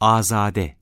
azade.